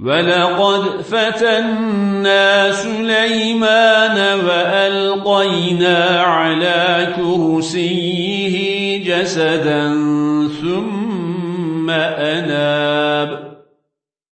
ولقد فتنا سليمان وألقينا على كرسيه جسدا ثم أناب